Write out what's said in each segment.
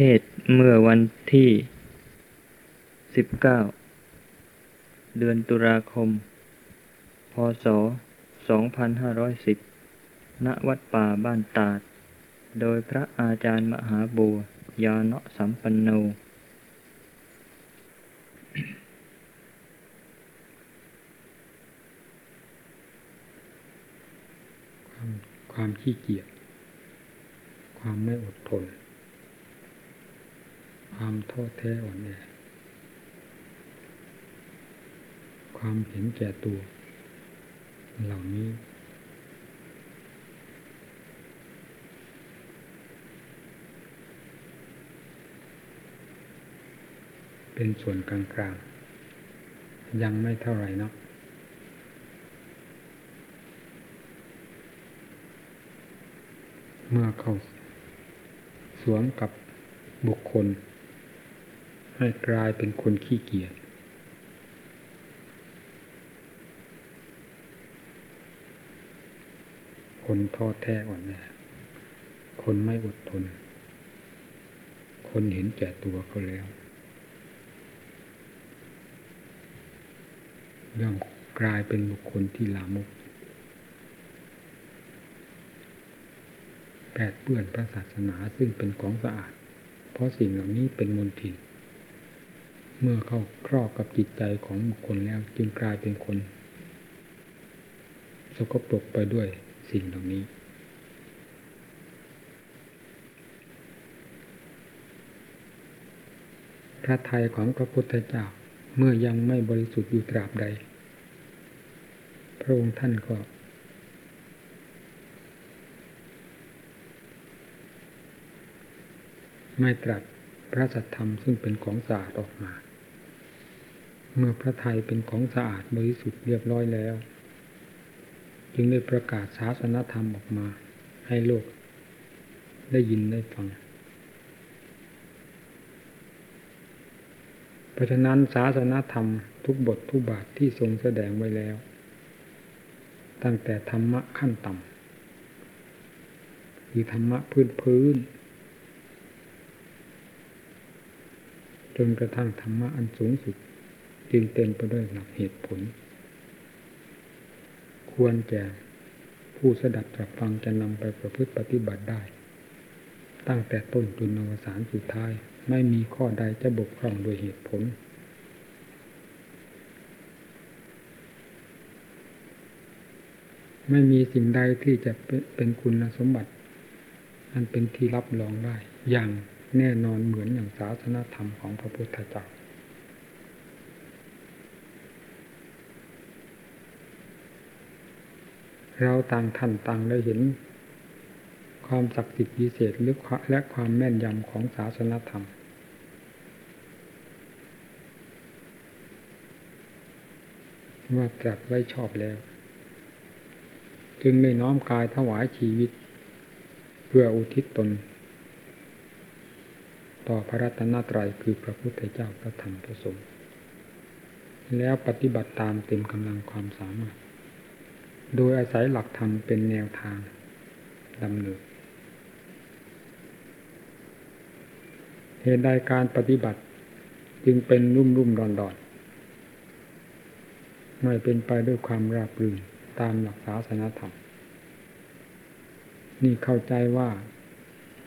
เทศเมื่อวันที่ 19 เดือนตุลาคม พศ 2510 ณ วัดป่าบ้านตาด โดยพระอาจารย์มหาบัวยาเนะสัมปันโน ความความขี้เกียจ ความไม่อดทน ความท้อแท้อ่อนแอความเห็นแก่ตัว เหล่านี้ เป็นส่วนกลางๆ ยังไม่เท่าไหร่นักเมื่อเข้าสวมกับบุคคล ให้กลายเป็นคนขี้เกียจคนท้อแท้อ่อนแอคนไม่อดทน คนเห็นแก่ตัวเขาแล้วเรื่องกลายเป็นบุคคลที่ลามกแปดเปื้อนพระศาสนาซึ่งเป็นของสะอาด เพราะสิ่งเหล่านี้เป็นมลทิน เมื่อเข้าครอบกับจิตใจของบุคคลแล้วจึงกลายเป็นคน สกปรกไปด้วยสิ่งเหล่านี้ พระทัยของพระพุทธเจ้าเมื่อยังไม่บริสุทธิ์อยู่ตราบใด พระองค์ท่านก็ ไม่ตรัสพระสัทธรรมซึ่งเป็นของสะอาดออกมา เมื่อพระไทยเป็นของสะอาดบริสุทธิ์เรียบร้อยแล้ว จึงได้ประกาศศาสนธรรมออกมาให้โลกได้ยินได้ฟัง เพราะฉะนั้นศาสนธรรมทุกบททุกบาทที่ทรงแสดงไว้แล้ว ตั้งแต่ธรรมะขั้นต่ำคือธรรมะพื้นพื้นจนกระทั่งธรรมะอันสูงสุด จึงเต็มไปด้วยหลักเหตุผล ควรแก่ผู้สดับตรับฟังจะนำไปประพฤติปฏิบัติได้ ตั้งแต่ต้นจนอวสานสุดท้ายไม่มีข้อใดจะบกพร่องโดยเหตุผล ไม่มีสิ่งใดที่จะเป็นคุณสมบัติ อันเป็นที่รับรองได้ อย่างแน่นอนเหมือนอย่างศาสนาธรรมของพระพุทธเจ้า เราต่างท่านต่างได้เห็น ความศักดิ์สิทธิ์พิเศษหรือและความแม่นยำของศาสนธรรม ว่าตรัสไว้ชอบแล้ว จึงได้น้อมกายถวายชีวิต เพื่ออุทิศตน ต่อพระรัตนตรัยคือพระพุทธเจ้าพระธรรมพระสงฆ์แล้วปฏิบัติตามเต็มกำลังความสามารถ โดยอาศัยหลักธรรมเป็นแนวทางดำเนินเหตุใดการปฏิบัติจึงเป็นรุ่มรุ่มดอนดอนไม่เป็นไปด้วยความราบรื่นตามหลักศาสนธรรม นี่เข้าใจว่า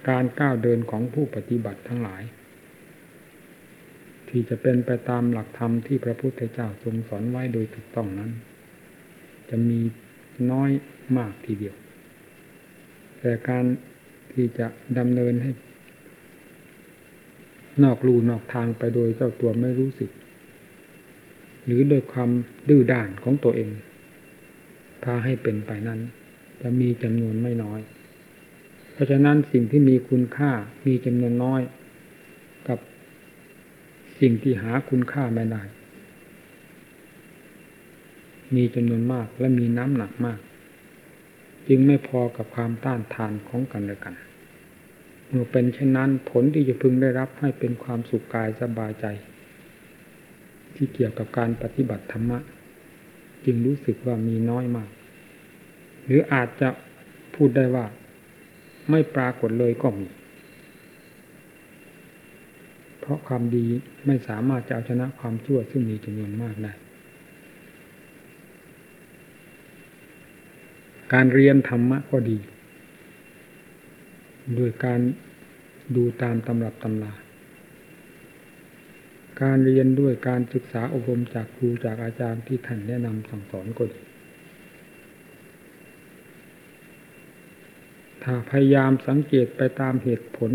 การก้าวเดินของผู้ปฏิบัติทั้งหลาย ที่จะเป็นไปตามหลักธรรมที่พระพุทธเจ้าทรงสอนไว้โดยถูกต้องนั้น จะมี น้อยมากทีเดียว แต่การที่จะดำเนินให้ นอกลูนอกทางไปโดยเจ้าตัวไม่รู้สึก หรือโดยความดื้อด้านของตัวเอง พาให้เป็นไปนั้น จะมีจำนวนไม่น้อย เพราะฉะนั้นสิ่งที่มีคุณค่ามีจำนวนน้อย กับสิ่งที่หาคุณค่าไม่ได้ มีจำนวนมากและมีน้ำหนักมาก จึงไม่พอกับความต้านทานของกันและกัน เมื่อเป็นเช่นนั้นผลที่จะพึงได้รับให้เป็นความสุขกายสบายใจ ที่เกี่ยวกับการปฏิบัติธรรมะ จึงรู้สึกว่ามีน้อยมาก หรืออาจจะพูดได้ว่า ไม่ปรากฏเลยก็มี เพราะความดีไม่สามารถจะเอาชนะความชั่วซึ่งมีจำนวนมากได้ การเรียนธรรมะก็ดี โดยการดูตามตำรับตำราการเรียนด้วยการศึกษาอบรมจากครูจากอาจารย์ที่ท่านแนะนำสั่งสอนก็ดีถ้าพยายามสังเกตไปตามเหตุผล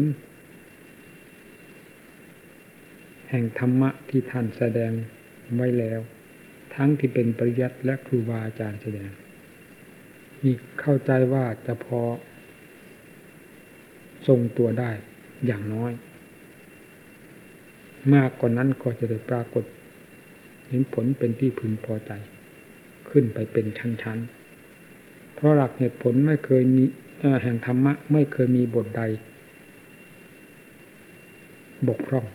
แห่งธรรมะที่ท่านแสดงไว้แล้ว ทั้งที่เป็นปริยัติและครูบาอาจารย์แสดง มีเข้าใจว่าจะพอ ทรงตัวได้อย่างน้อย มากกว่านั้นก็จะได้ปรากฏ เห็นผลเป็นที่พึงพอใจ ขึ้นไปเป็นชั้นๆ เพราะหลักเหตุผลไม่เคยมีแห่งธรรมะ ไม่เคยมีบทใด บกพร่อง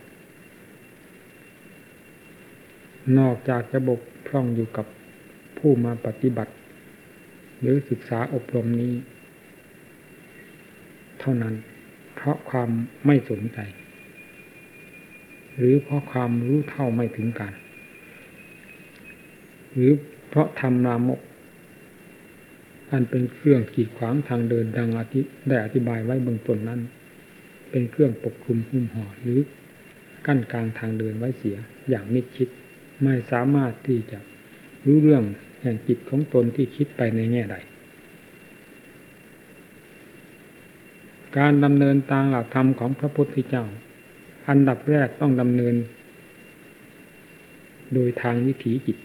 นอกจากจะบกพร่องอยู่กับผู้มาปฏิบัติ หรือศึกษาอบรมนี้ เท่านั้น เพราะความไม่สนใจ หรือเพราะความรู้เท่าไม่ถึงการหรือเพราะทำรามก อันเป็นเครื่องกีดขวางทางเดินดังอธิได้อธิบายไว้เบื้องต้นนั้น เป็นเครื่องปกคลุมหุ้มห่อหรือกั้นกลางทางเดินไว้เสียอย่างมิดชิด ไม่สามารถที่จะรู้เรื่อง แห่งจิตของตนที่คิดไปในแง่ใด การดำเนินตามหลักธรรมของพระพุทธเจ้า อันดับแรกต้องดำเนิน โดยทางวิถีจิต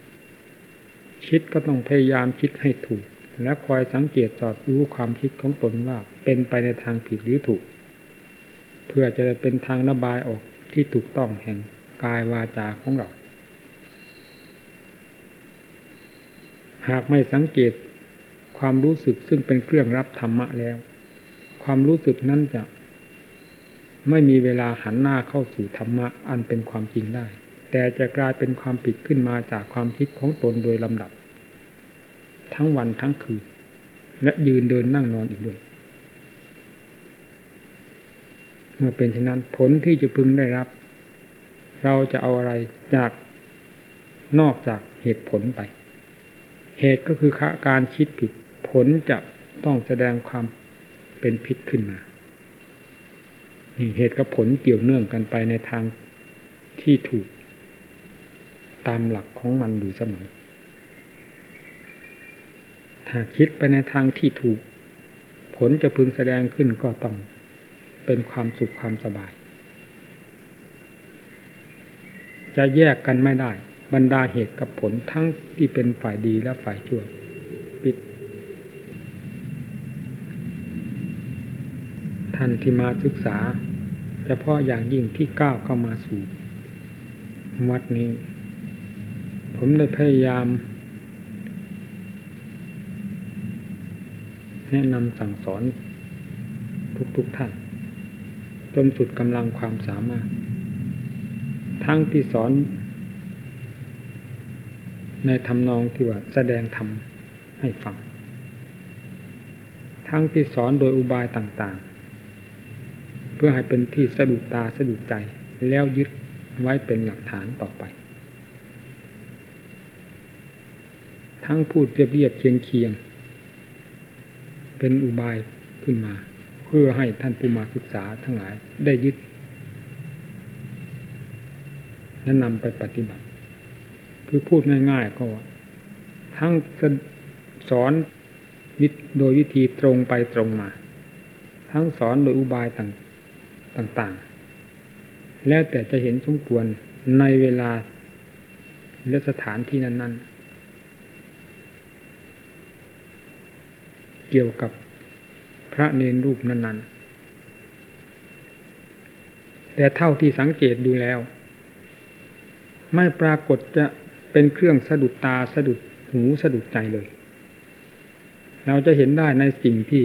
คิดก็ต้องพยายามคิดให้ถูก และคอยสังเกตสอดรู้ความคิดของตนว่าเป็นไปในทางผิดหรือถูก เพื่อจะเป็นทางระบายออกที่ถูกต้องแห่งกายวาจาของเรา หากไม่สังเกตความรู้สึกซึ่งเป็นเครื่องรับธรรมะแล้ว ความรู้สึกนั้นจะ ไม่มีเวลาหันหน้าเข้าสู่ธรรมะอันเป็นความจริงได้ แต่จะกลายเป็นความผิดขึ้นมาจากความคิดของตนโดยลำดับ ทั้งวันทั้งคืน และยืนเดินนั่งนอนอีกด้วยเมื่อเป็นเช่นนั้นผลที่จะพึงได้รับ เราจะเอาอะไรจากนอกจากเหตุผลไป เหตุก็คือการคิดผิดผลจะต้องแสดงความเป็นพิษขึ้นมาเหตุกับผลเกี่ยวเนื่องกันไปในทางที่ถูก ตามหลักของมันอยู่เสมอ ถ้าคิดไปในทางที่ถูก ผลจะพึงแสดงขึ้นก็ต้องเป็นความสุขความสบาย จะแยกกันไม่ได้ บรรดาเหตุกับผลทั้งที่เป็นฝ่ายดีและฝ่ายชั่วปิด ท่านที่มาศึกษาเฉพาะอย่างยิ่งที่ก้าวเข้ามาสู่วัดนี้ ผมได้พยายาม แนะนำสั่งสอนทุกๆทท่าน จนสุดกำลังความสามารถ ทั้งที่สอน ในทำนองที่ว่าแสดงธรรมให้ฟัง ทั้งที่สอนโดยอุบายต่างๆ เพื่อให้เป็นที่สะดุดตาสะดุดใจแล้วยึดไว้เป็นหลักฐานต่อไป ทั้งพูดเรียบเรียบเคียงเคียง เป็นอุบายขึ้นมา เพื่อให้ท่านผู้มาศึกษาทั้งหลายได้ยึดและนำไปปฏิบัติ คือพูดง่ายๆ ก็ทั้งสอนโดยวิธีตรงไปตรงมา ทั้งสอนโดยอุบายต่างต่างๆ แล้วแต่จะเห็นสมควรในเวลาและสถานที่นั้น ๆ เกี่ยวกับพระเนรรูปนั้น ๆ แต่เท่าที่สังเกตดูแล้ว ไม่ปรากฏจะ เป็นเครื่องสะดุดตาสะดุดหูสะดุดใจเลย เราจะเห็นได้ในสิ่งที่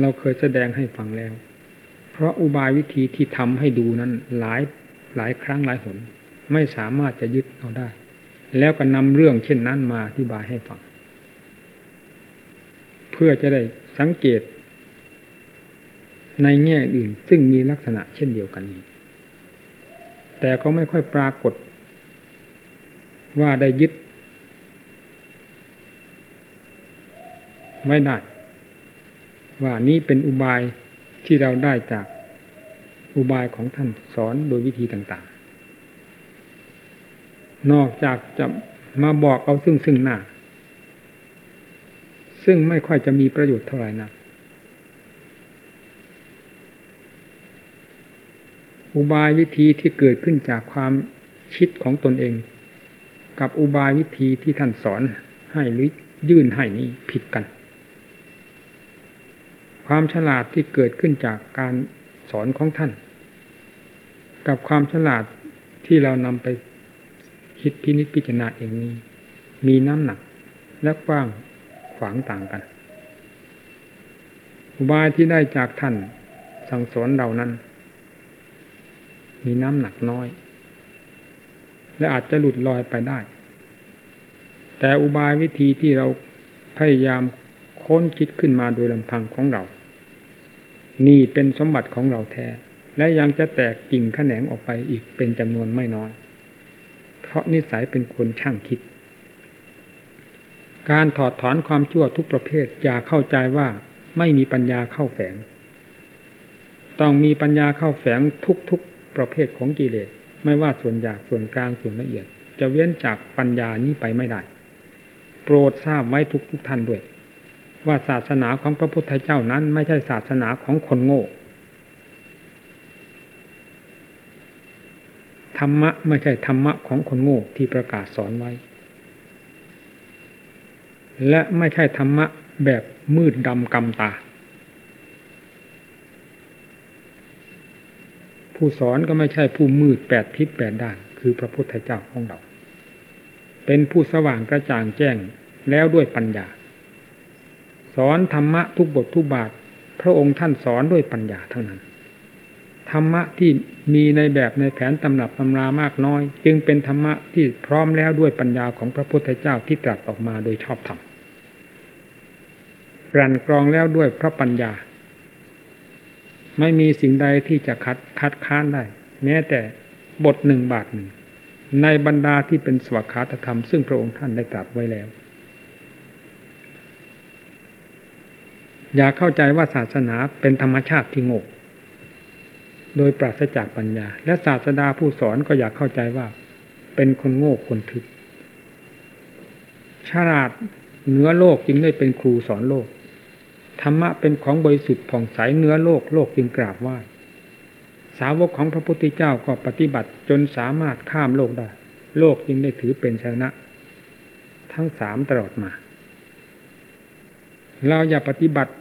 เราเคยแสดงให้ฟังแล้ว เพราะอุบายวิธีที่ทำให้ดูนั้นหลายหลายครั้งหลายหน ไม่สามารถจะยึดเอาได้ แล้วก็นำเรื่องเช่นนั้นมาอธิบายให้ฟัง เพื่อจะได้สังเกตในแง่อื่นซึ่งมีลักษณะเช่นเดียวกันนี้ แต่ก็ไม่ค่อยปรากฏ ว่าได้ยึด ไม่ได้ ว่านี้เป็นอุบายที่เราได้จากอุบายของท่านสอนโดยวิธีต่างๆ นอกจากจะมาบอกเอาซึ่งซึ่งหน้า ซึ่งไม่ค่อยจะมีประโยชน์เท่าไหร่นัก อุบายวิธีที่เกิดขึ้นจากความคิดของตนเอง กับอุบายวิธีที่ท่านสอนให้หรือยื่นให้นี้ผิดกัน ความฉลาดที่เกิดขึ้นจากการสอนของท่าน กับความฉลาดที่เรานำไปคิดพินิจพิจารณาเองนี้ มีน้ำหนักและกว้างขวางต่างกัน อุบายที่ได้จากท่านสั่งสอนเรานั้น มีน้ำหนักน้อย และอาจจะหลุดลอยไปได้ แต่อุบายวิธีที่เราพยายามค้นคิดขึ้นมาโดยลำพังของเรา นี่เป็นสมบัติของเราแท้ และยังจะแตกกิ่งแขนงออกไปอีกเป็นจำนวนไม่น้อย เพราะนิสัยเป็นคนช่างคิด การถอดถอนความชั่วทุกประเภทอย่าเข้าใจว่าไม่มีปัญญาเข้าแฝง ต้องมีปัญญาเข้าแฝงทุก ประเภทของกิเลส ไม่ว่าส่วนหยาบส่วนกลางส่วนละเอียด จะเว้นจากปัญญานี้ไปไม่ได้ โปรดทราบไว้ทุกทุกท่านด้วย ว่าศาสนาของพระพุทธเจ้านั้น ไม่ใช่ศาสนาของคนโง่ธรรมะไม่ใช่ธรรมะของคนโง่ที่ประกาศสอนไว้ และไม่ใช่ธรรมะแบบมืดดำกำตา ผู้สอนก็ไม่ใช่ผู้มืดแปดทิศแปดด้าน คือพระพุทธเจ้าของเรา เป็นผู้สว่างกระจ่างแจ้งแล้วด้วยปัญญา สอนธรรมะทุกบททุกบาท พระองค์ท่านสอนด้วยปัญญาเท่านั้น ธรรมะที่มีในแบบในแผนตำรับตำรามากน้อย จึงเป็นธรรมะที่พร้อมแล้วด้วยปัญญาของพระพุทธเจ้าที่ตรัสออกมาโดยชอบธรรมกรันกรองแล้วด้วยพระปัญญา ไม่มีสิ่งใดที่จะคัดคัดค้านได้ แม้แต่บทหนึ่งบาทหนึ่ง ในบรรดาที่เป็นสวขาตธรรม ซึ่งพระองค์ท่านได้ตรัสไว้แล้ว อย่าเข้าใจว่าศาสนาเป็นธรรมชาติที่โง่โดยปราศจากปัญญา และศาสดาผู้สอนก็อยากเข้าใจว่า เป็นคนโง่คนทึบฉลาดเหนือโลกจึงได้เป็นครูสอนโลก ธรรมะเป็นของบริสุทธิ์ผ่องใสเนื้อโลกโลกจึงกราบไหว้สาวกของพระพุทธเจ้าก็ปฏิบัติจนสามารถข้ามโลกได้ โลกจึงได้ถือเป็นชนะ ทั้งสามตลอดมา เราอย่าปฏิบัติ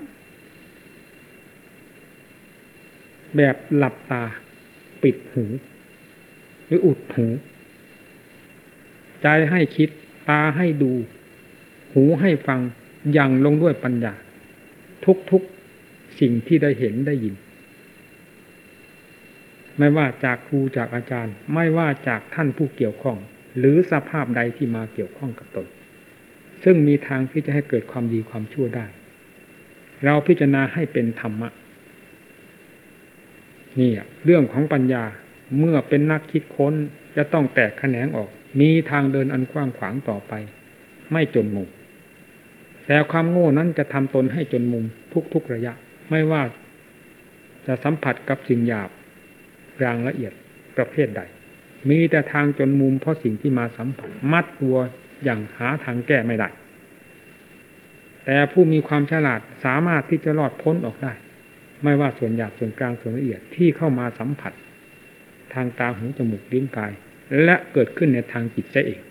แบบหลับตา ปิดหู หรืออุดหู ใจให้คิด ตาให้ดู หูให้ฟังยังลงด้วยปัญญา ทุกๆสิ่งที่ได้เห็นได้ยิน ไม่ว่าจากครูจากอาจารย์ ไม่ว่าจากท่านผู้เกี่ยวข้อง หรือสภาพใดที่มาเกี่ยวข้องกับตน ซึ่งมีทางที่จะให้เกิดความดีความชั่วได้ เราพิจารณาให้เป็นธรรมะนี่เรื่องของปัญญาเมื่อเป็นนักคิดค้นจะต้องแตกแขนงออก มีทางเดินอันกว้างขวางต่อไป ไม่จนมุม แต่ความโง่นั้นจะทำตนให้จนมุมทุกๆระยะ ไม่ว่าจะสัมผัสกับสิ่งหยาบรางละเอียดประเภทใด มีแต่ทางจนมุมเพราะสิ่งที่มาสัมผัส มัดตัวอย่างหาทางแก้ไม่ได้ แต่ผู้มีความฉลาดสามารถที่จะรอดพ้นออกได้ ไม่ว่าส่วนหยาบส่วนกลางส่วนละเอียดที่เข้ามาสัมผัส ทางตาหูจมูกลิ้นกาย และเกิดขึ้นในทางจิตใจเอง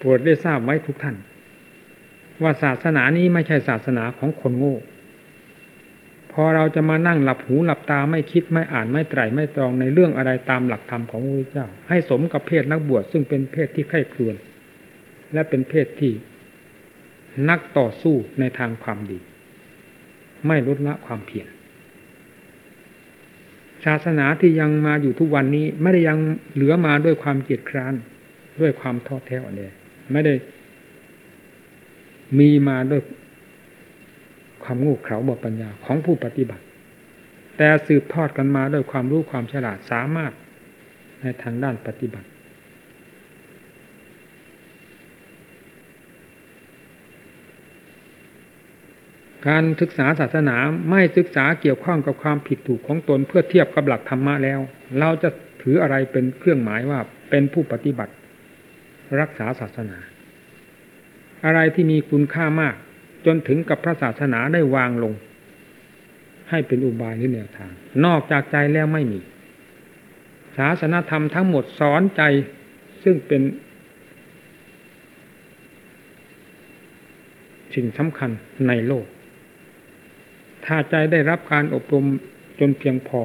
โปรดได้ทราบไว้ทุกท่าน ว่าศาสนานี้ไม่ใช่ศาสนาของคนโง่ พอเราจะมานั่งหลับหูหลับตาไม่คิดไม่อ่านไม่ไตรไม่ตรองในเรื่องอะไรตามหลักธรรมของพระพุทธเจ้า ให้สมกับเพศนักบวชซึ่งเป็นเพศที่ไข้ครวนและเป็นเพศที่นักต่อสู้ในทางความดี ไม่ลดละความเพียรศาสนาที่ยังมาอยู่ทุกวันนี้ ไม่ได้ยังเหลือมาด้วยความเกียดคร้านด้วยความท้อแท้อ่อนแอ ไม่ได้ มีมาด้วยความงูเขลาบทปัญญาของผู้ปฏิบัติ แต่สืบทอดกันมาด้วยความรู้ความฉลาดสามารถในทางด้านปฏิบัติ การศึกษาศาสนาไม่ศึกษาเกี่ยวข้องกับความผิดถูกของตนเพื่อเทียบกับหลักธรรมะแล้ว เราจะถืออะไรเป็นเครื่องหมายว่าเป็นผู้ปฏิบัติ รักษาศาสนา อะไรที่มีคุณค่ามาก จนถึงกับพระศาสนาได้วางลง ให้เป็นอุบายหรือแนวทาง นอกจากใจแล้วไม่มี ศาสนาธรรมทั้งหมดสอนใจซึ่งเป็นสิ่งสำคัญในโลก ถ้าใจได้รับการอบรมจนเพียงพอ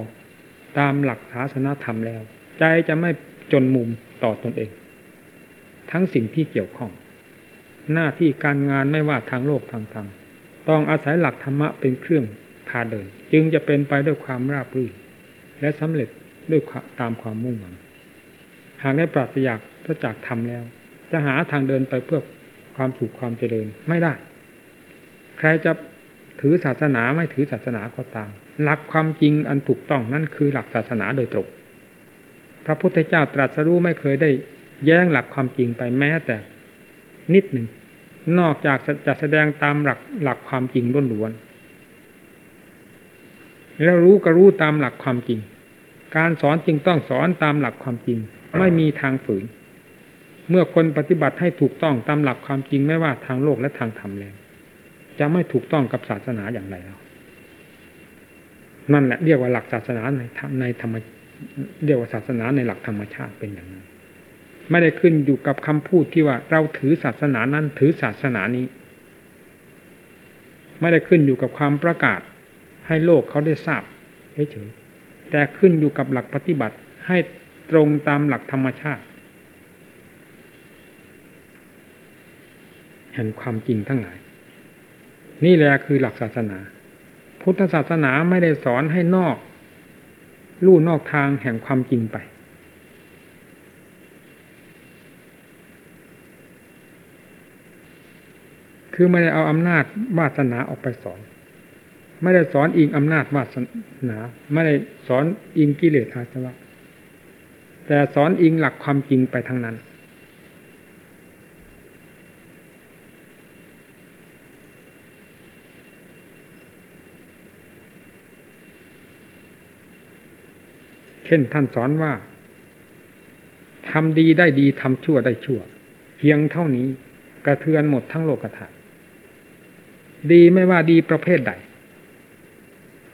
ตามหลักศาสนาธรรมแล้ว ใจจะไม่จนมุมต่อตอนเอง ทั้งสิ่งที่เกี่ยวข้อง หน้าที่การงานไม่ว่าทางโลกทางธรรมต้องอาศัยหลักธรรมะเป็นเครื่องพาเดิน จึงจะเป็นไปด้วยความราบรื่นและสำเร็จด้วยตามความมุ่งหวังหากได้ปราศจากพระจากธรรมแล้ว จะหาทางเดินไปเพื่อความสุขความเจริญไม่ได้ ใครจะถือศาสนาไม่ถือศาสนาก็ตาม หลักความจริงอันถูกต้องนั่นคือหลักศาสนาโดยตรงพระพุทธเจ้าตรัสรู้ไม่เคยได้ แย้งหลักความจริงไปแม้แต่นิดหนึ่ง นอกจากจะแสดงตามหลักหลักความจริงล้วนๆแล้วรู้ก็รู้ตามหลักความจริง การสอนจริงต้องสอนตามหลักความจริง ไม่มีทางฝืน เมื่อคนปฏิบัติให้ถูกต้องตามหลักความจริงไม่ว่าทางโลกและทางธรรมแล้วจะไม่ถูกต้องกับศาสนาอย่างไรแล้วนั่นแหละเรียกว่าหลักศาสนาในในธรรมเรียกว่าศาสนาในหลักธรรมชาติเป็นอย่างนั้น ไม่ได้ขึ้นอยู่กับคำพูดที่ว่าเราถือศาสนานั้นถือศาสนานี้ ไม่ได้ขึ้นอยู่กับความประกาศ ให้โลกเขาได้ทราบเฉยๆแต่ขึ้นอยู่กับหลักปฏิบัติให้ตรงตามหลักธรรมชาติแห่งความจริงทั้งหลาย นี่แหละคือหลักศาสนา พุทธศาสนาไม่ได้สอนให้นอก ลู่นอกทางแห่งความจริงไป คือไม่ได้เอาอำนาจวาสนาออกไปสอน ไม่ได้สอนอิงอำนาจวาสนา ไม่ได้สอนอิงกิเลสอาสวะแต่สอนอิงหลักความจริงไปทางนั้น เช่นท่านสอนว่าทำดีได้ดีทำชั่วได้ชั่ว เพียงเท่านี้กระเทือนหมดทั้งโลกธาตุ ดีไม่ว่าดีประเภทใด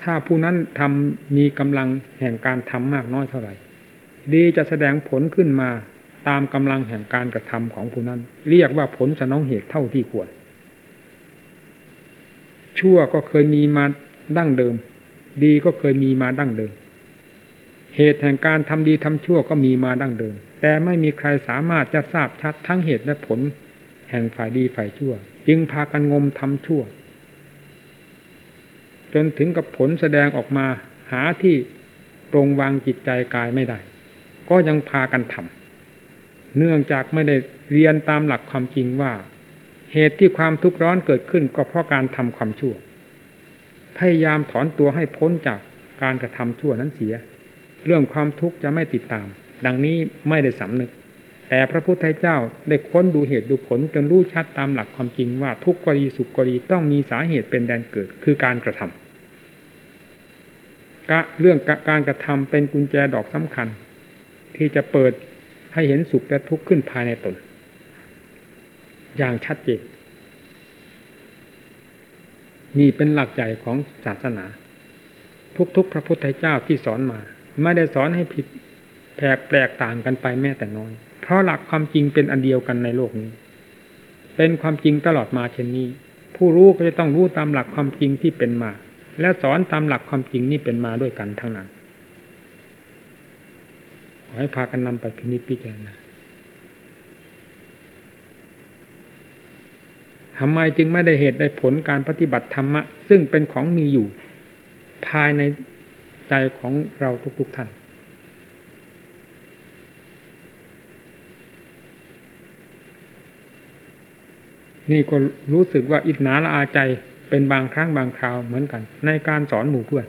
ถ้าผู้นั้นทำมีกำลังแห่งการทำมากน้อยเท่าไหร่ดีจะแสดงผลขึ้นมาตามกำลังแห่งการกระทำของผู้นั้น เรียกว่าผลสนองเหตุเท่าที่ควร ชั่วก็เคยมีมาดั้งเดิม ดีก็เคยมีมาดั้งเดิม เหตุแห่งการทำดีทำชั่วก็มีมาดั้งเดิม แต่ไม่มีใครสามารถจะทราบชัดทั้งเหตุและผล แห่งฝ่ายดีฝ่ายชั่ว จึงพากันงมทำชั่ว จนถึงกับผลแสดงออกมาหาที่ตรงวางจิตใจกายไม่ได้ ก็ยังพากันทำเนื่องจากไม่ได้เรียนตามหลักความจริงว่า เหตุที่ความทุกข์ร้อนเกิดขึ้นก็เพราะการทำความชั่ว พยายามถอนตัวให้พ้นจากการกระทำชั่วนั้นเสีย เรื่องความทุกข์จะไม่ติดตาม ดังนี้ไม่ได้สำนึก แต่พระพุทธเจ้าได้ค้นดูเหตุดูผลจนรู้ชัดตามหลักความจริงว่าทุกข์กรีสุขกรีต้องมีสาเหตุเป็นแดนเกิด คือการกระทำ เรื่องการกระทำเป็นกุญแจดอกสำคัญ ที่จะเปิดให้เห็นสุขและทุกข์ขึ้นภายในตน อย่างชัดเจนนี่เป็นหลักใจของศาสนา ทุกๆ พระพุทธเจ้าที่สอนมา ไม่ได้สอนให้ผิดแปลกแปลกต่างกันไปแม้แต่น้อย เพราะหลักความจริงเป็นอันเดียวกันในโลกนี้ เป็นความจริงตลอดมาเช่นนี้ ผู้รู้ก็จะต้องรู้ตามหลักความจริงที่เป็นมา และสอนตามหลักความจริงนี่เป็นมาด้วยกันทั้งนั้น ขอให้พากันนำไปพินิจพิจารณาทำไมจึงไม่ได้เหตุได้ผลการปฏิบัติธรรมะ ซึ่งเป็นของมีอยู่ ภายในใจของเราทุกๆท่านนี่ก็รู้สึกว่าอิจนาละอาใจ เป็นบางครั้งบางคราวเหมือนกัน ในการสอนหมู่เพื่อน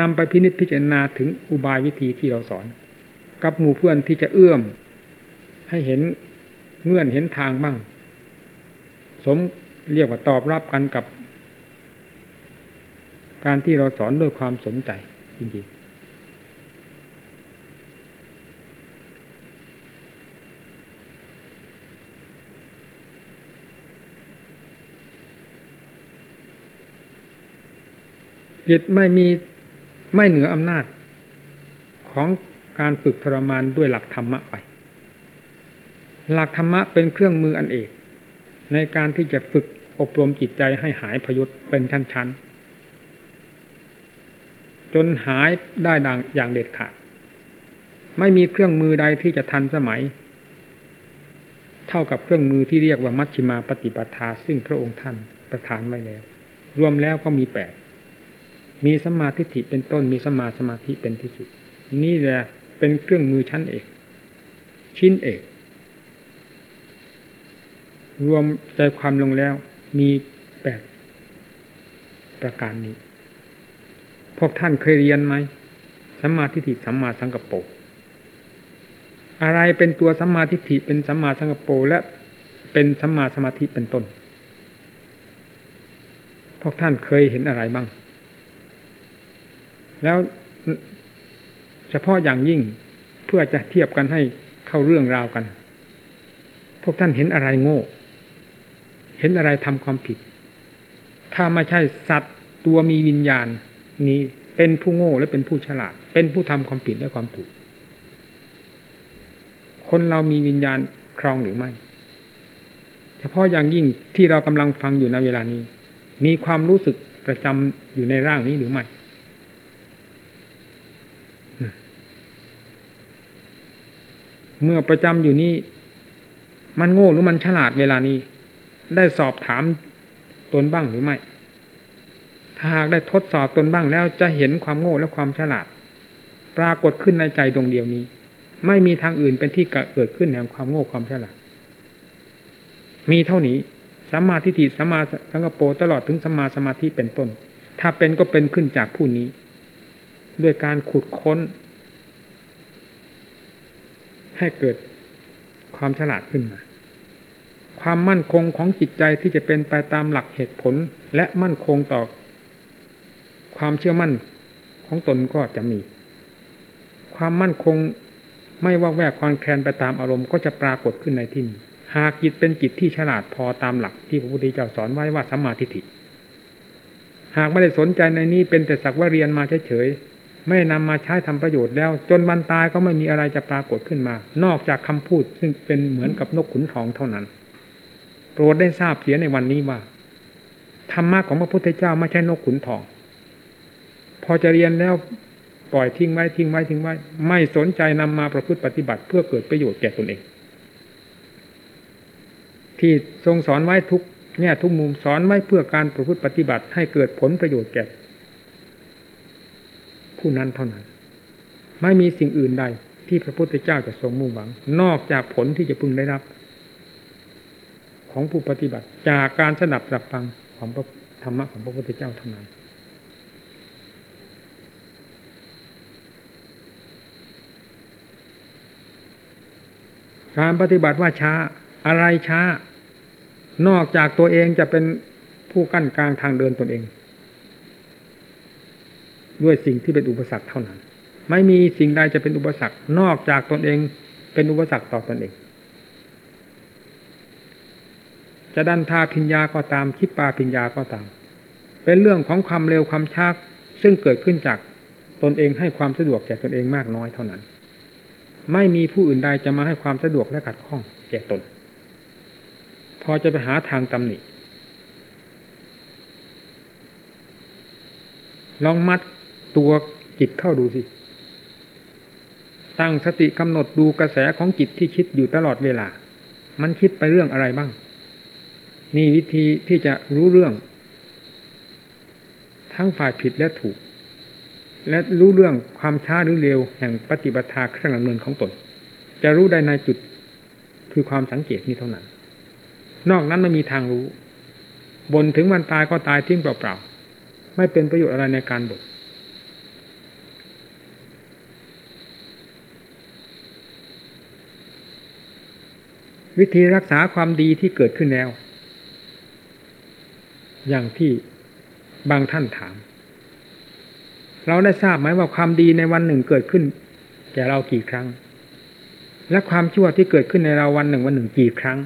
นำไปพินิจพิจารณาถึงอุบายวิธีที่เราสอน กับหมู่เพื่อนที่จะเอื้อม ให้เห็นเงื่อนเห็นทางบ้าง สมเรียกว่าตอบรับกันกับ การที่เราสอนด้วยความสนใจจริงๆ จิตไม่มีไม่เหนืออำนาจ ของการฝึกทรมานด้วยหลักธรรมะไป หลักธรรมะเป็นเครื่องมืออันเอก ในการที่จะฝึกอบรมจิตใจให้หายพยุตเป็นชั้นๆ จนหายได้ดังอย่างเด็ดขาด ไม่มีเครื่องมือใดที่จะทันสมัย เท่ากับเครื่องมือที่เรียกว่ามัชฌิมาปฏิปทา ซึ่งพระองค์ท่านประทานไว้แล้ว รวมแล้วก็มีแปด มีสมาธิิเป็นต้นมีสมาสมาธิเป็นที่สุด นี่แหละเป็นเครื่องมือชั้นเอก ชิ้นเอก รวมใจความลงแล้วมีแปดประการนี้ พวกท่านเคยเรียนไหมสัมมาทิฏฐิสัมมาสังกปรอะไรเป็นตัวสัมมาทิฏฐิเป็นสัมมาสังกปรและเป็นสัมมาสมาธิเป็นต้น พวกท่านเคยเห็นอะไรบ้าง แล้วเฉพาะอย่างยิ่งเพื่อจะเทียบกันให้เข้าเรื่องราวกัน พวกท่านเห็นอะไรโง่ เห็นอะไรทำความผิด ถ้าไม่ใช่สัตว์ตัวมีวิญญาณนี้เป็นผู้โง่และเป็นผู้ฉลาด เป็นผู้ทำความผิดและความถูก คนเรามีวิญญาณครองหรือไม่ เฉพาะอย่างยิ่งที่เรากำลังฟังอยู่ในเวลานี้ มีความรู้สึกประจำอยู่ในร่างนี้หรือไม่ เมื่อประจำอยู่นี่มันโง่หรือมันฉลาดเวลานี้ ได้สอบถามตนบ้างหรือไม่ ถ้าหากได้ทดสอบตนบ้างแล้วจะเห็นความโง่และความฉลาด ปรากฏขึ้นในใจดวงเดียวนี้ ไม่มีทางอื่นเป็นที่เกิดขึ้นแห่งความโง่ความฉลาด มีเท่านี้สัมมาทิฏฐิสัมมาสังกปรตลอดถึงสัมมาสมาธิเป็นต้น ถ้าเป็นก็เป็นขึ้นจากผู้นี้ ด้วยการขุดค้น ให้เกิดความฉลาดขึ้นมา ความมั่นคงของจิตใจที่จะเป็นไปตามหลักเหตุผลและมั่นคงต่อ ความเชื่อมั่นของตนก็จะมี ความมั่นคงไม่ว่าแวกความแคลนไปตามอารมณ์ก็จะปรากฏขึ้นในที่นี้หากจิตเป็นจิตที่ฉลาดพอตามหลักที่พระพุทธเจ้าสอนไว้ว่าสัมมาทิฏฐิหากไม่ได้สนใจในนี้เป็นแต่สักว่าเรียนมาเฉย ไม่นำมาใช้ทำประโยชน์แล้ว จนวันตายก็ไม่มีอะไรจะปรากฏขึ้นมา นอกจากคำพูดซึ่งเป็นเหมือนกับนกขุนทองเท่านั้น โปรดได้ทราบเสียในวันนี้ว่าธรรมะของพระพุทธเจ้าไม่ใช่นกขุนทอง พอจะเรียนแล้วปล่อยทิ้งไว้ทิ้งไว้ทิ้งไว้ ไม่สนใจนำมาประพฤติปฏิบัติเพื่อเกิดประโยชน์แก่ตนเอง ที่ทรงสอนไว้ทุกแง่ทุกมุมสอนไว้เพื่อการประพฤติปฏิบัติให้เกิดผลประโยชน์แก่ ผู้นั้นเท่านั้น ไม่มีสิ่งอื่นใด ที่พระพุทธเจ้าจะทรงมุ่งหวัง นอกจากผลที่จะพึงได้รับ ของผู้ปฏิบัติ จากการสนับสับฟังของพระธรรมะของพระพุทธเจ้าเท่านั้นการปฏิบัติว่าช้าอะไรช้า นอกจากตัวเองจะเป็นผู้กั้นกลางทางเดินตนเอง ด้วยสิ่งที่เป็นอุปสรรคเท่านั้น ไม่มีสิ่งใดจะเป็นอุปสรรคนอกจากตนเองเป็นอุปสรรคต่อตนเอง จะดันทาพิญญาก็ตามคิดปาพิญญาก็ตาม เป็นเรื่องของความเร็วความช้าซึ่งเกิดขึ้นจากตนเองให้ความสะดวกแก่ตนเองมากน้อยเท่านั้น ไม่มีผู้อื่นใดจะมาให้ความสะดวกและขัดข้องแก่ตน พอจะไปหาทางตำหนิลองมัด ตัวจิตเข้าดูสิ ตั้งสติกำหนดดูกระแสของจิตที่คิดอยู่ตลอดเวลา มันคิดไปเรื่องอะไรบ้าง นี่วิธีที่จะรู้เรื่อง ทั้งฝ่ายผิดและถูก และรู้เรื่องความช้าหรือเร็วแห่งปฏิบัติเครื่องดำเนินของตน จะรู้ได้ในจุดคือความสังเกตนี้เท่านั้น นอกนั้นไม่มีทางรู้ บนถึงวันตายก็ตายทิ้งเปล่าๆ ไม่เป็นประโยชน์อะไรในการบน วิธีรักษาความดีที่เกิดขึ้นแล้ว อย่างที่บางท่านถาม เราได้ทราบไหมว่าความดีในวันหนึ่งเกิดขึ้นแก่เรากี่ครั้ง และความชั่วที่เกิดขึ้นในเราวันหนึ่งวันหนึ่งกี่ครั้ง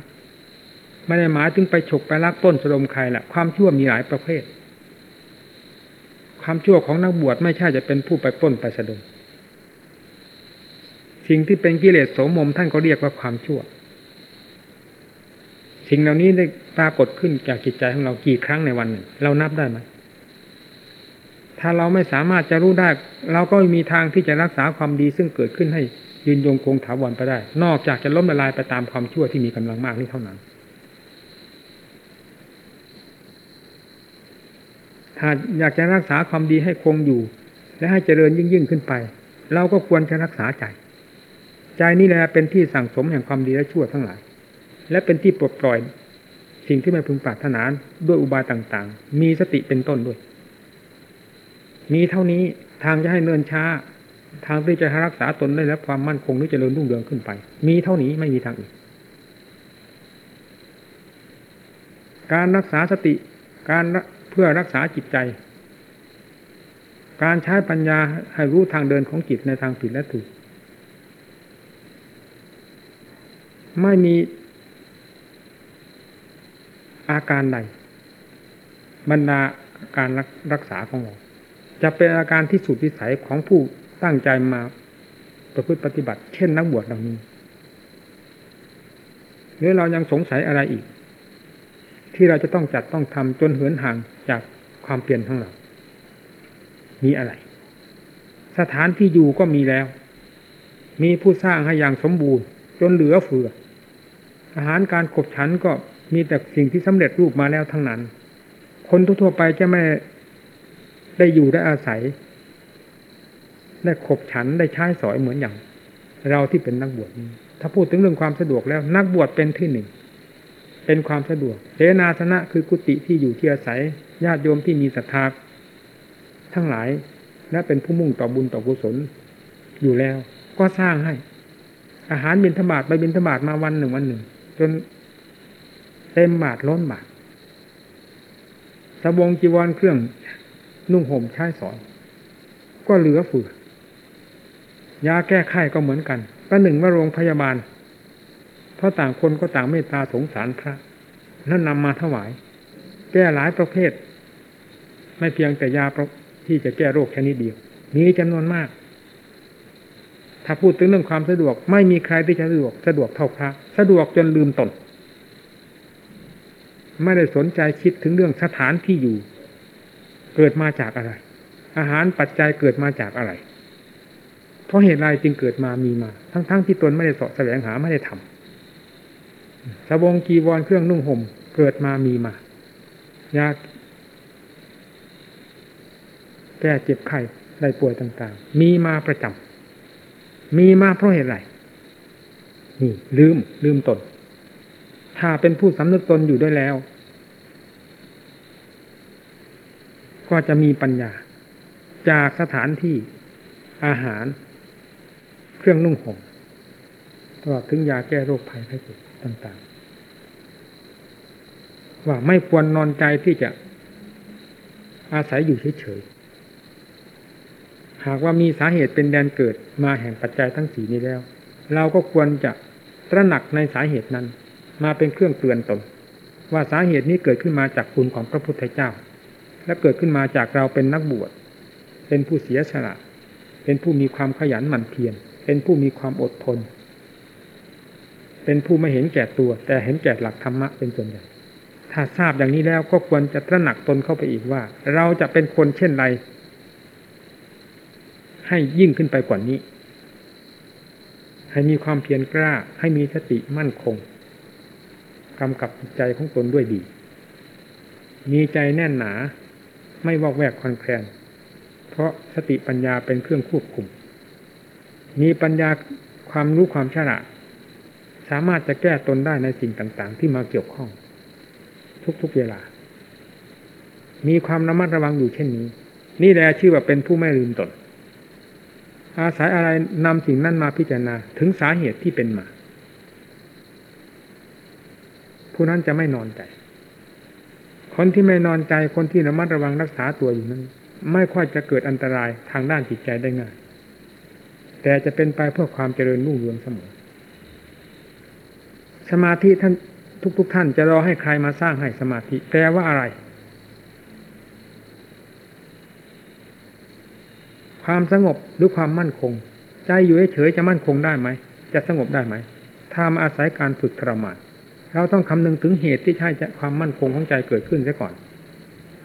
ไม่ได้หมายถึงไปฉกไปลักต้นสลมใครละความชั่วมีหลายประเภท ความชั่วของนักบวชไม่ใช่จะเป็นผู้ไปปล้นไปสะดมสิ่งที่เป็นกิเลสโสมมท่านก็เรียกว่าความชั่ว สิ่งเหล่านี้ได้ปรากฏขึ้นจากจิตใจของเรากี่ครั้งในวันหนึ่ง เรานับได้ไหมถ้าเราไม่สามารถจะรู้ได้ เราก็มีทางที่จะรักษาความดีซึ่งเกิดขึ้นให้ยืนยงคงถาวรไปได้ นอกจากจะล้มละลายไปตามความชั่วที่มีกำลังมากนี้เท่านั้น ถ้าอยากจะรักษาความดีให้คงอยู่ และให้เจริญยิ่งยิ่งขึ้นไป เราก็ควรจะรักษาใจ ใจนี่แหละเป็นที่สั่งสมแห่งความดีและชั่วทั้งหลาย และเป็นที่ปลดปล่อย สิ่งที่ไม่พึงปรารถนาด้วยอุบายต่างๆ มีสติเป็นต้นด้วย มีเท่านี้ทางจะให้เนินช้า ทางที่จะรักษาตนได้และความมั่นคงหรือเจริญรุ่งเรืองขึ้นไป มีเท่านี้ไม่มีทางอื่นการรักษาสติการเพื่อรักษาจิตใจ การใช้ปัญญาให้รู้ทางเดินของจิตในทางผิดและถูก ไม่มี อาการใดบรรดาการรักษาของเรา จะเป็นอาการที่สุดวิสัยของผู้ตั้งใจมาประพฤติปฏิบัติ เช่นนักบวชเหล่านี้หรือเรายังสงสัยอะไรอีก ที่เราจะต้องจัดต้องทำจนเหินห่างจากความเปลี่ยนทั้งเรา มีอะไร สถานที่อยู่ก็มีแล้ว มีผู้สร้างให้อย่างสมบูรณ์ จนเหลือเฟืออาหารการขบฉันก็ มีแต่สิ่งที่สำเร็จรูปมาแล้วทั้งนั้น คนทั่วไปจะไม่ได้อยู่ได้อาศัย ได้ขบฉันได้ใช้สอยเหมือนอย่าง เราที่เป็นนักบวชถ้าพูดถึงเรื่องความสะดวกแล้ว นักบวชเป็นที่หนึ่งเป็นความสะดวกเสนาสนะคือกุฏิที่อยู่ที่อาศัยญาติโยมที่มีศรัทธาทั้งหลายและเป็นผู้มุ่งต่อบุญต่อกุศลอยู่แล้ว ก็สร้างให้ อาหารบินธบาตไปบินธบาตมาวันหนึ่งวันหนึ่ง จน เต็มบาทล้นบาทสบงจีวรเครื่องนุ่งห่มใช้สอนก็เหลือฝือยาแก้ไข้ก็เหมือนกันก็หนึ่งว่าโรงพยาบาล เพราะต่างคนก็ต่างเมตตาสงสารพระนั่นนำมาถวาย แก้หลายประเภท ไม่เพียงแต่ยาที่จะแก้โรคแค่นี้เดียว มีจำนวนมาก ถ้าพูดถึงเรื่องความสะดวก ไม่มีใครที่จะสะดวกสะดวกเท่าพระ สะดวกจนลืมตน ไม่ได้สนใจคิดถึงเรื่องสถานที่อยู่ เกิดมาจากอะไร อาหารปัจจัยเกิดมาจากอะไร เพราะเหตุไรจึงเกิดมามีมา ทั้งๆทที่ตนไม่ได้สาะแสวงหาไม่ได้ทำสบงกีวรเครื่องนุ่งห่มเกิดมามีมายาแก้เจ็บไข้ได้ป่วยต่าง ๆ มีมาประจำมีมาเพราะเหตุไรนี่ ลืมลืมตน ถ้าเป็นผู้สำนึกตนอยู่ด้วยแล้ว ก็จะมีปัญญา จากสถานที่อาหาร เครื่องนุ่งห่มตลอดถึงยาแก้โรคภัยไข้เจ็บต่างๆ ว่าไม่ควรนอนใจที่จะอาศัยอยู่เฉยๆ หากว่ามีสาเหตุเป็นแดนเกิดมาแห่งปัจจัยทั้งสี่นี้แล้ว เราก็ควรจะตระหนักในสาเหตุนั้น มาเป็นเครื่องเตือนตน ว่าสาเหตุนี้เกิดขึ้นมาจากคุณของพระพุทธเจ้า และเกิดขึ้นมาจากเราเป็นนักบวชเป็นผู้เสียสละเป็นผู้มีความขยันหมั่นเพียรเป็นผู้มีความอดทน เป็นผู้ไม่เห็นแก่ตัว แต่เห็นแก่หลักธรรมะเป็นส่วนใหญ่ถ้าทราบอย่างนี้แล้วก็ควรจะตระหนักตนเข้าไปอีกว่า เราจะเป็นคนเช่นไร ให้ยิ่งขึ้นไปกว่านี้ ให้มีความเพียรกล้า ให้มีสติมั่นคง กำกับจิตใจของตนด้วยดี มีใจแน่นหนา ไม่วอกแวกคอนแคลนเพราะสติปัญญาเป็นเครื่องควบคุม มีปัญญาความรู้ความฉลาดสามารถจะแก้ตนได้ในสิ่งต่างๆ ที่มาเกี่ยวข้อง ทุกๆเวลา มีความระมัดระวังอยู่เช่นนี้ นี่แหละชื่อว่าเป็นผู้ไม่ลืมตน อาศัยอะไรนำสิ่งนั้นมาพิจารณาถึงสาเหตุที่เป็นมา ผู้นั้นจะไม่นอนใจ คนที่ไม่นอนใจคนที่ระมัดระวังรักษาตัวอยู่นั้น ไม่ค่อยจะเกิดอันตรายทางด้านจิตใจได้ง่าย แต่จะเป็นไปเพื่อความเจริญรุ่งเรืองเสมอ สมาธิท่านทุกๆทท่านจะรอให้ใครมาสร้างให้สมาธิแปลว่าอะไร ความสงบหรือความมั่นคง ใจอยู่เฉยจะมั่นคงได้ไหม จะสงบได้ไหมถ้ามาอาศัยการฝึกทรมาน เราต้องคำนึงถึงเหตุที่ใช่ความมั่นคงของใจเกิดขึ้นซะก่อน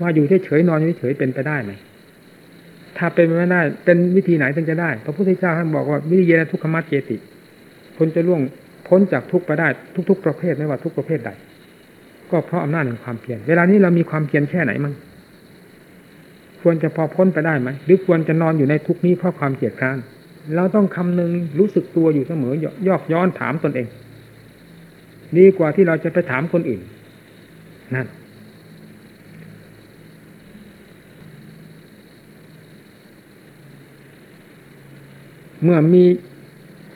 ว่าอยู่เฉยนอนเฉยเป็นไปได้ไหมถ้าเป็นไม่ได้ เป็นวิธีไหนถึงจะได้ พระพุทธเจ้าท่านบอกว่าวิริยะทุกขมัจเจติคนจะล่วงพ้นจากทุกไปได้ทุก ๆ ประเภทไม่ว่าทุกประเภทใด ก็เพราะอำนาจแห่งความเพียรเวลานี้เรามีความเพียรแค่ไหนมั้งควรจะพอพ้นไปได้ไหมหรือควรจะนอนอยู่ในทุกนี้เพราะความเกียดคร้านเราต้องคำนึงรู้สึกตัวอยู่เสมอยอกย้อนถามตนเอง ดีกว่าที่เราจะไปถามคนอื่นนั่นเมื่อมี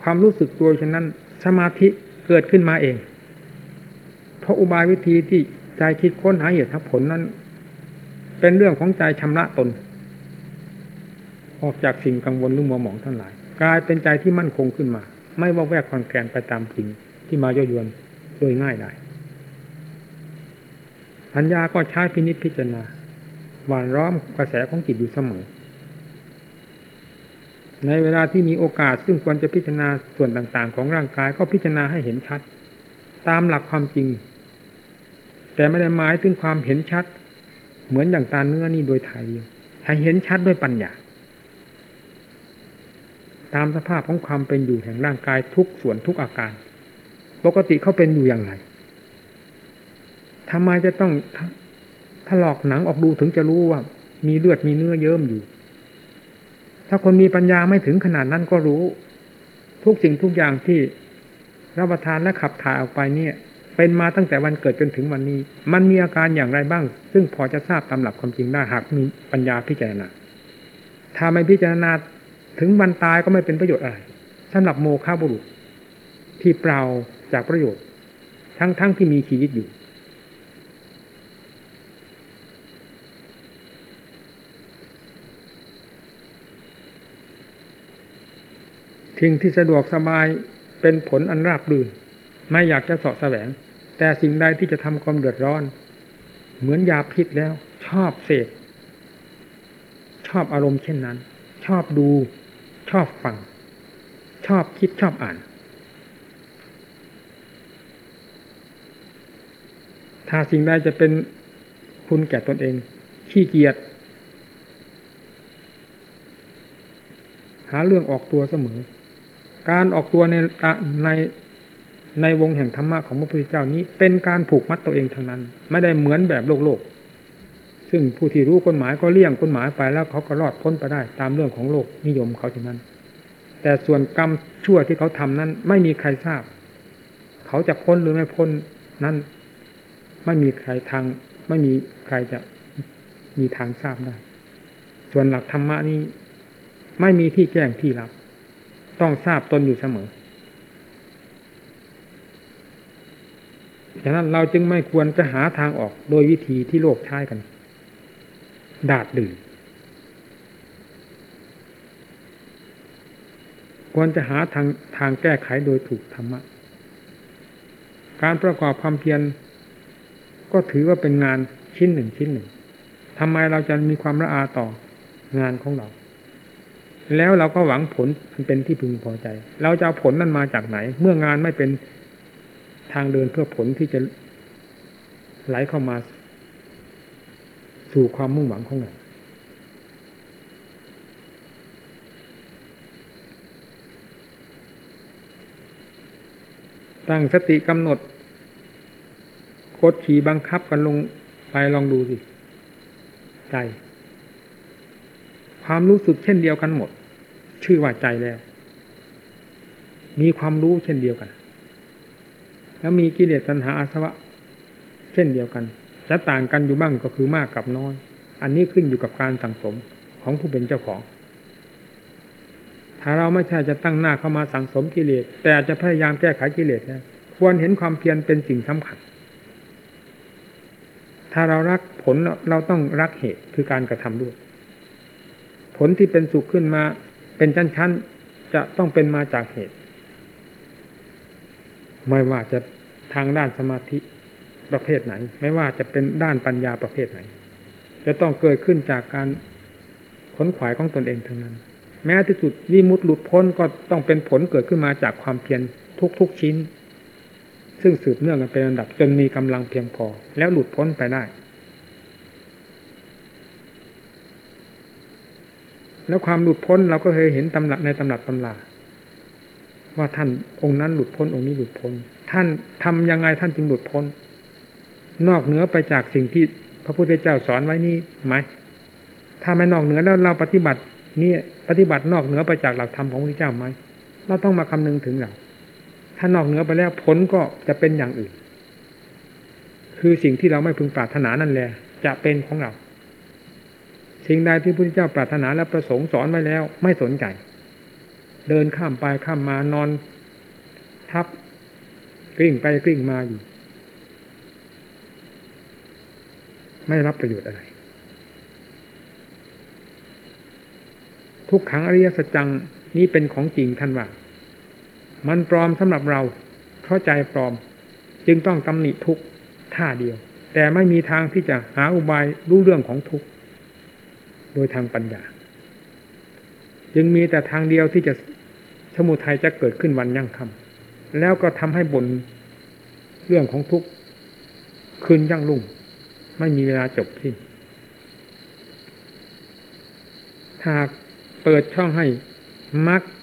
ความรู้สึกตัวฉะนั้น สมาธิเกิดขึ้นมาเอง เพราะอุบายวิธีที่ใจคิดค้นหาเหตุผลนั้น เป็นเรื่องของใจชำระตน ออกจากสิ่งกังวลรือมัวหมองทั้งหลาย กลายเป็นใจที่มั่นคงขึ้นมา ไม่ว่าแวกคอนแกนไปตามสิ่งที่มาย่อยวน โดยง่ายได้ปัญญาก็ใช้พินิจพิจารณาหวานร้อมกระแสของจิตอยู่เสมอ ในเวลาที่มีโอกาสซึ่งควรจะพิจารณาส่วนต่างๆ ของร่างกายก็พิจารณาให้เห็นชัด ตามหลักความจริง แต่ไม่ได้หมายถึงความเห็นชัด เหมือนอย่างตาเนื้อนี่โดยถ่ายเดียวให้เห็นชัดด้วยปัญญาตามสภาพของความเป็นอยู่แห่งร่างกายทุกส่วนทุกอาการ ปกติเขาเป็นอยู่อย่างไรทำไมจะต้องถลอกหนังออกดูถึงจะรู้ว่า มีเลือดมีเนื้อเยิ้มอยู่ ถ้าคนมีปัญญาไม่ถึงขนาดนั้นก็รู้ ทุกสิ่งทุกอย่างที่รับประทานและขับถ่ายออกไปเนี่ย เป็นมาตั้งแต่วันเกิดจนถึงวันนี้ มันมีอาการอย่างไรบ้าง ซึ่งพอจะทราบตามหลักความจริงได้หากมีปัญญาพิจารณาถ้าไม่พิจารณาถึงวันตายก็ไม่เป็นประโยชน์อะไรสำหรับโมฆะบุรุษที่เปล่า จากประโยชน์ ทั้งๆทที่มีชีวิตอยู่ สิ่งที่สะดวกสบายเป็นผลอันราบรื่นไม่อยากจะสาะแสวง แต่สิ่งใดที่จะทำความเดือดร้อน เหมือนยาพิษแล้ว ชอบเสพชอบอารมณ์เช่นนั้น ชอบดู ชอบฟัง ชอบคิดชอบอ่าน ถ้าสิ่งใดจะเป็นคุณแก่ตนเอง ขี้เกียจหาเรื่องออกตัวเสมอ การออกตัวในในในวงแห่งธรรมะของพระพุทธเจ้านี้ เป็นการผูกมัดตัวเองทางนั้น ไม่ได้เหมือนแบบโลกโลก ซึ่งผู้ที่รู้กฎหมายก็เลี่ยงกฎหมายไปแล้วเขาก็รอดพ้นไปได้ ตามเรื่องของโลกนิยมเขา่านั้น แต่ส่วนกรรมชั่วที่เขาทำนั้น ไม่มีใครทราบ เขาจะพ้นหรือไม่พ้นนั้น ไม่มีใครทาง ไม่มีใครจะมีทางทราบได้ ส่วนหลักธรรมะนี้ ไม่มีที่แจ้งที่รับ ต้องทราบตนอยู่เสมอฉะนั้นเราจึงไม่ควรจะหาทางออกโดยวิธีที่โลกใช้กัน ดาดดื่นควรจะหาทางทางแก้ไขโดยถูกธรรมะ การประกอบความเพียร ก็ถือว่าเป็นงานชิ้นหนึ่งชิ้นหนึ่งทำไมเราจะมีความละอาต่องานของเรา แล้วเราก็หวังผลมันเป็นที่พึงพอใจ เราจะเอาผลนั้นมาจากไหน เมื่องานไม่เป็นทางเดินเพื่อผลที่จะไหลเข้ามา สู่ความมุ่งหวังของเราตั้งสติกำหนด กดขี่บังคับกันลงไปลองดูสิ ใจ ความรู้สึกเช่นเดียวกันหมด ชื่อว่าใจแล้ว มีความรู้เช่นเดียวกัน แล้วมีกิเลสตัณหาอาสวะ เช่นเดียวกันจะต่างกันอยู่บ้างก็คือมากกับน้อย อันนี้ขึ้นอยู่กับการสั่งสมของผู้เป็นเจ้าของถ้าเราไม่ใช่จะตั้งหน้าเข้ามาสั่งสมกิเลส แต่จะพยายามแก้ไขกิเลสนะควรเห็นความเพียรเป็นสิ่งสำคัญ ถ้าเรารักผลเราต้องรักเหตุคือการกระทำด้วย ผลที่เป็นสุขขึ้นมา เป็นชั้นๆจะต้องเป็นมาจากเหตุ ไม่ว่าจะทางด้านสมาธิประเภทไหน ไม่ว่าจะเป็นด้านปัญญาประเภทไหน จะต้องเกิดขึ้นจากการขนขวายของตนเองทั้งนั้น แม้ที่สุดวิมุตหลุดพ้นก็ต้องเป็นผลเกิดขึ้นมาจากความเพียรทุกๆชิ้น ซึ่งสืบเนื่องกันเป็นระดับจนมีกำลังเพียงพอ แล้วหลุดพ้นไปได้ แล้วความหลุดพ้นเราก็เคยเห็นตำหนักในตำหนักตำราว่าท่านองค์นั้นหลุดพ้นองค์นี้หลุดพ้น ท่านทำยังไงท่านจึงหลุดพ้น นอกเหนือไปจากสิ่งที่พระพุทธเจ้าสอนไว้นี่ไหมถ้าไม่นอกเหนือแล้วเราปฏิบัตินี่ปฏิบัตินอกเหนือไปจากหลักธรรมของพระพุทธเจ้าไหมเราต้องมาคำนึงถึงเรา ถ้านอกเหนือไปแล้วผลก็จะเป็นอย่างอื่น คือสิ่งที่เราไม่พึงปรารถนานั่นแหละจะเป็นของเรา สิ่งใดที่พระพุทธเจ้าปรารถนาและประสงค์สอนไว้แล้ว ไม่สนใจ เดินข้ามไปข้ามมานอน ทับกลิ้งไปกลิ้งมาอยู่ ไม่รับประโยชน์อะไร ทุกขังอริยสัจจังนี้เป็นของจริงท่านว่า มันปลอมสำหรับเราเพราะใจปลอม จึงต้องตำหนิทุกท่าเดียว แต่ไม่มีทางที่จะหาอุบายรู้เรื่องของทุกโดยทางปัญญา จึงมีแต่ทางเดียวที่จะสมุทัยจะเกิดขึ้นวันยั่งคำแล้วก็ทำให้บนเรื่องของทุกคืนยั่งลุ่ง ไม่มีเวลาจบสิ้นหากเปิดช่องให้มักคื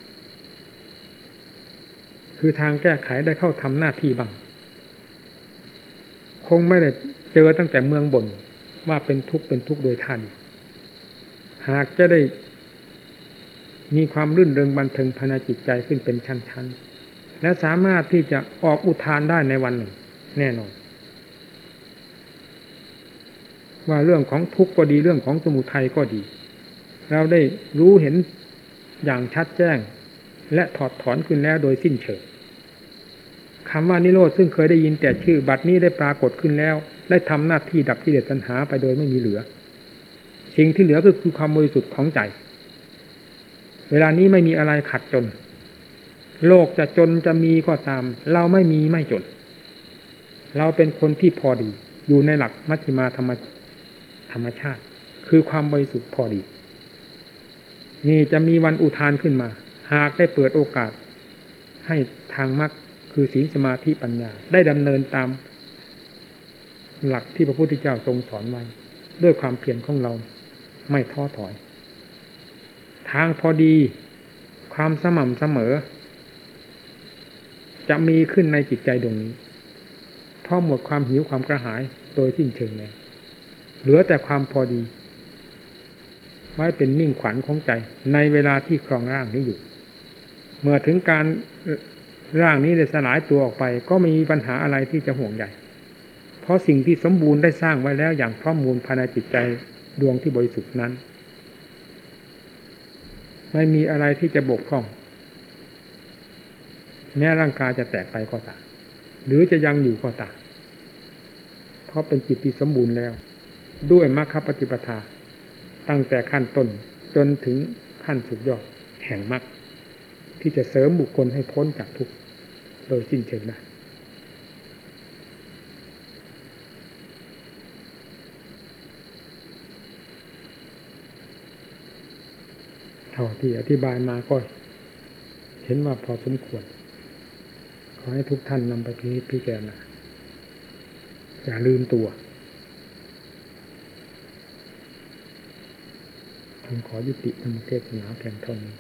คือทางแก้ไขได้เข้าทำหน้าที่บ้าง คงไม่ได้เจอตั้งแต่เมืองบนว่าเป็นทุกข์เป็นทุกข์โดยท่านหากจะได้มีความรื่นเริงบันเทิงภายในจิตใจขึ้นเป็นชั้นๆ และสามารถที่จะออกอุทานได้ในวันหนึ่ง แน่นอน ว่าเรื่องของทุกข์ก็ดีเรื่องของสมุทัยก็ดี เราได้รู้เห็นอย่างชัดแจ้ง และถอดถอนขึ้นแล้วโดยสิ้นเชิงคำว่านิโรธซึ่งเคยได้ยินแต่ชื่อบัดนี้ได้ปรากฏขึ้นแล้ว ได้ทำหน้าที่ดับกิเลสตัณหาไปโดยไม่มีเหลือ สิ่งที่เหลือก็คือความบริสุทธิ์ของใจ เวลานี้ไม่มีอะไรขัดจน โลกจะจนจะมีก็ตาม เราไม่มีไม่จน เราเป็นคนที่พอดี อยู่ในหลักมัชฌิมาธรรมธรรมชาติ คือความบริสุทธิ์พอดี นี่จะมีวันอุทานขึ้นมา หากได้เปิดโอกาส ให้ทางมรรคคือศีลสมาธิปัญญา ได้ดำเนินตาม หลักที่พระพุทธเจ้าทรงสอนไว้ ด้วยความเพียรของเราไม่ท้อถอย ทางพอดีความสม่ำเสมอ จะมีขึ้นในจิตใจดวงนี้เพราะหมดความหิวความกระหายโดยสิ้นเชิงแล้วเหลือแต่ความพอดี ไว้เป็นนิ่งขวัญของใจในเวลาที่ครองร่างนี้อยู่ เมื่อถึงการร่างนี้ได้สลายตัวออกไป ก็ไม่มีปัญหาอะไรที่จะห่วงใหญ่ เพราะสิ่งที่สมบูรณ์ได้สร้างไว้แล้วอย่างพร้อมมูลภายในจิตใจดวงที่บริสุทธิ์นั้น ไม่มีอะไรที่จะบกพร่อง แม้ร่างกายจะแตกไปก็ตามหรือจะยังอยู่ก็ตามเพราะเป็นจิตที่สมบูรณ์แล้ว ด้วยมรรคปฏิปทา ตั้งแต่ขั้นต้นจนถึงขั้นสุดยอดแห่งมรรค ที่จะเสริมบุคคลให้พ้นจากทุกข์โดยสิ้นเชิงได้เท่าที่อธิบายมาก็เห็นว่าพอสมควร ขอให้ทุกท่านนำไปพิพจารณาอย่าลืมตัวผมขอยุติธรรมเทศนาเพียงเท่านี้